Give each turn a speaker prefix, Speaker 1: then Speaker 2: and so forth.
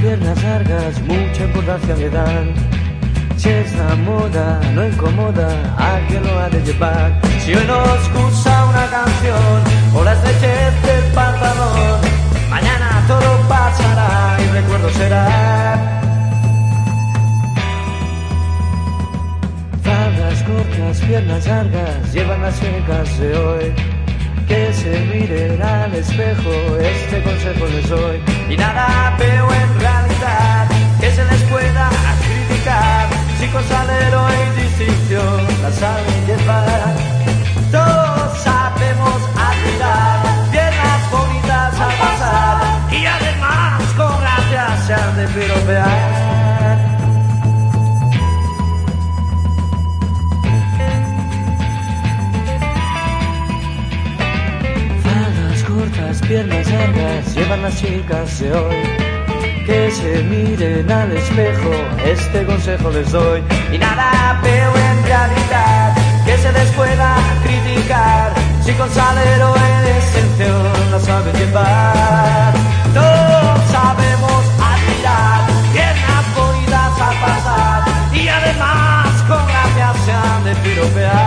Speaker 1: piernas largas, mucha importancia le dan. Si es la moda, no incomoda a quien lo ha de llevar. Si hoy nos gusta una canción o las leches del pantalón, mañana todo pasará y recuerdo será. Faldas cortas, piernas largas, llevan las chicas de hoy. Que se miren al espejo, este consejo les doy. Y nada saben llevar. Todos sabemos admirar, piernas bonitas al pasar. Y además con gracia se han de piropear. Cortas, piernas largas, llevan las chicas de hoy. Que se miren al espejo, este consejo les doy. Y nada en que se les pueda criticar si con salero en exención no sabe llevar. Todos sabemos admirar piernas bonitas al pasar y además con gracia se han de piropear.